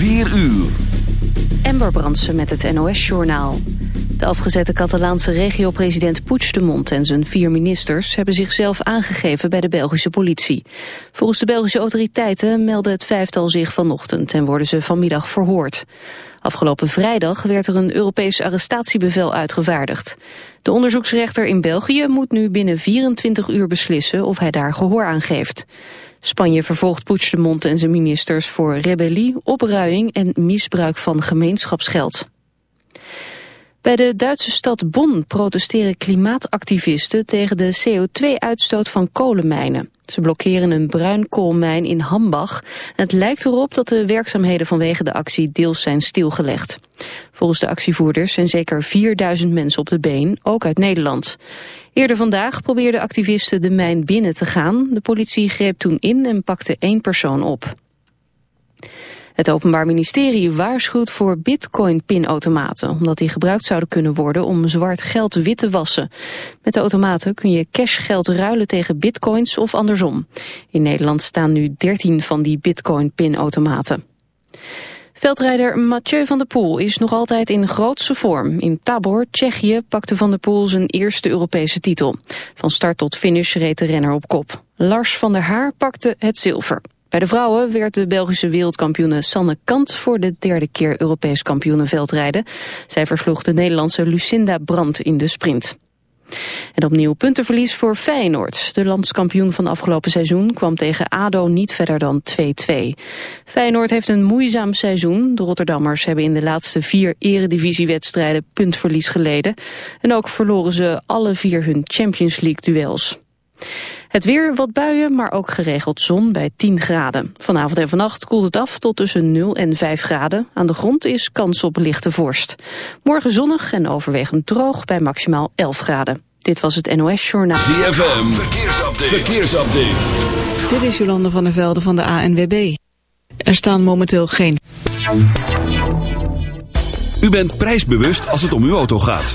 4 uur. Ember Brandsen met het NOS-journaal. De afgezette Catalaanse regio-president Puigdemont en zijn vier ministers... hebben zichzelf aangegeven bij de Belgische politie. Volgens de Belgische autoriteiten meldde het vijftal zich vanochtend... en worden ze vanmiddag verhoord. Afgelopen vrijdag werd er een Europees arrestatiebevel uitgevaardigd. De onderzoeksrechter in België moet nu binnen 24 uur beslissen... of hij daar gehoor aan geeft. Spanje vervolgt Puigdemont en zijn ministers voor rebellie, opruiing en misbruik van gemeenschapsgeld. Bij de Duitse stad Bonn protesteren klimaatactivisten tegen de CO2-uitstoot van kolenmijnen. Ze blokkeren een bruinkoolmijn in Hambach. het lijkt erop dat de werkzaamheden vanwege de actie deels zijn stilgelegd. Volgens de actievoerders zijn zeker 4000 mensen op de been, ook uit Nederland. Eerder vandaag probeerden activisten de mijn binnen te gaan. De politie greep toen in en pakte één persoon op. Het Openbaar Ministerie waarschuwt voor bitcoin-pinautomaten... omdat die gebruikt zouden kunnen worden om zwart geld wit te wassen. Met de automaten kun je cashgeld ruilen tegen bitcoins of andersom. In Nederland staan nu 13 van die bitcoin-pinautomaten. Veldrijder Mathieu van der Poel is nog altijd in grootste vorm. In Tabor, Tsjechië, pakte van der Poel zijn eerste Europese titel. Van start tot finish reed de renner op kop. Lars van der Haar pakte het zilver. Bij de vrouwen werd de Belgische wereldkampioene Sanne Kant voor de derde keer Europees kampioene veldrijden. Zij versloeg de Nederlandse Lucinda Brandt in de sprint. En opnieuw puntenverlies voor Feyenoord. De landskampioen van afgelopen seizoen kwam tegen ADO niet verder dan 2-2. Feyenoord heeft een moeizaam seizoen. De Rotterdammers hebben in de laatste vier eredivisiewedstrijden puntverlies geleden. En ook verloren ze alle vier hun Champions League duels. Het weer wat buien, maar ook geregeld zon bij 10 graden. Vanavond en vannacht koelt het af tot tussen 0 en 5 graden. Aan de grond is kans op lichte vorst. Morgen zonnig en overwegend droog bij maximaal 11 graden. Dit was het NOS Journaal. ZFM, verkeersupdate. verkeersupdate. Dit is Jolande van der Velde van de ANWB. Er staan momenteel geen... U bent prijsbewust als het om uw auto gaat.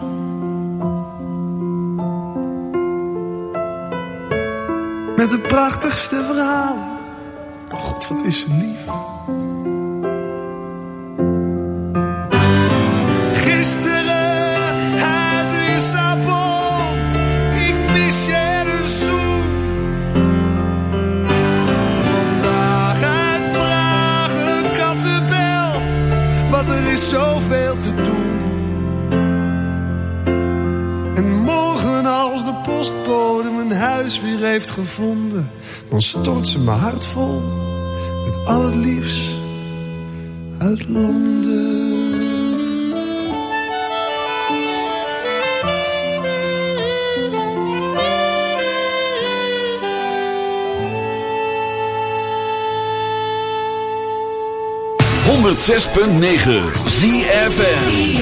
Met de prachtigste verhalen. Oh God, wat is ze lief. Gisteren uit Lissabon. Ik mis je een zoen. Vandaag uit Praag een kattenbel. Want er is zoveel te mijn huis weer heeft gevonden, dan stort ze mijn hart vol met al het liefst uit Londen. Honderd 106.9 ZFM.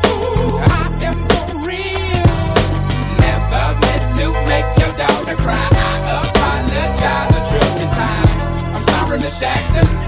Cry. I apologize a trillion times. I'm sorry, Miss Jackson.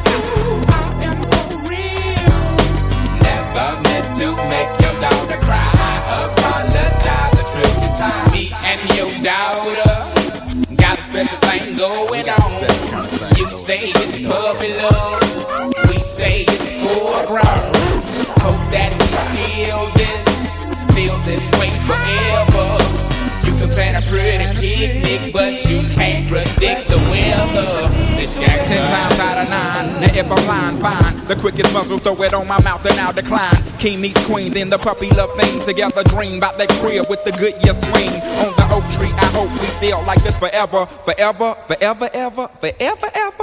The quickest muzzle, throw it on my mouth and I'll decline. King meets queen, then the puppy love thing. Together dream about that crib with the Goodyear swing. On the oak tree, I hope we feel like this forever. Forever, forever, ever, forever, ever.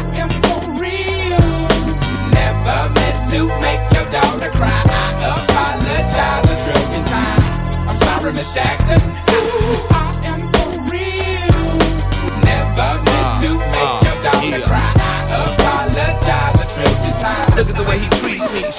to make your daughter cry. I apologize a trillion times. I'm sorry, Miss Jackson. Ooh,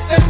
Jackson.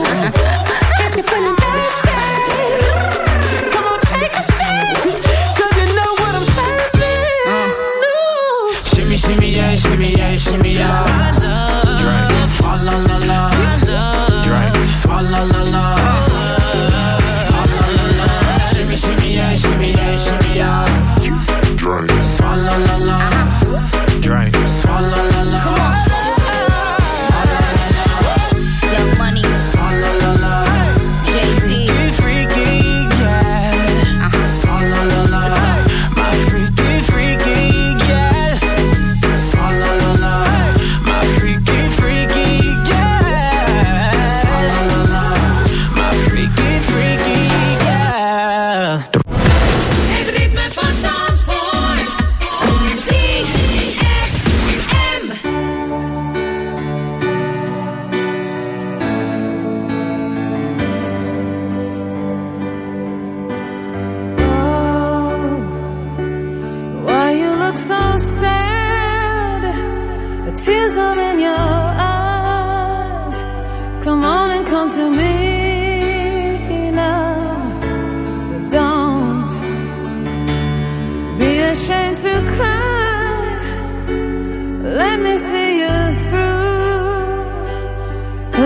feeling thirsty, come on, take a. 'Cause you know what I'm serving. Ooh. Shimmy, shimmy, yeah, shimmy, yeah, shimmy, yeah.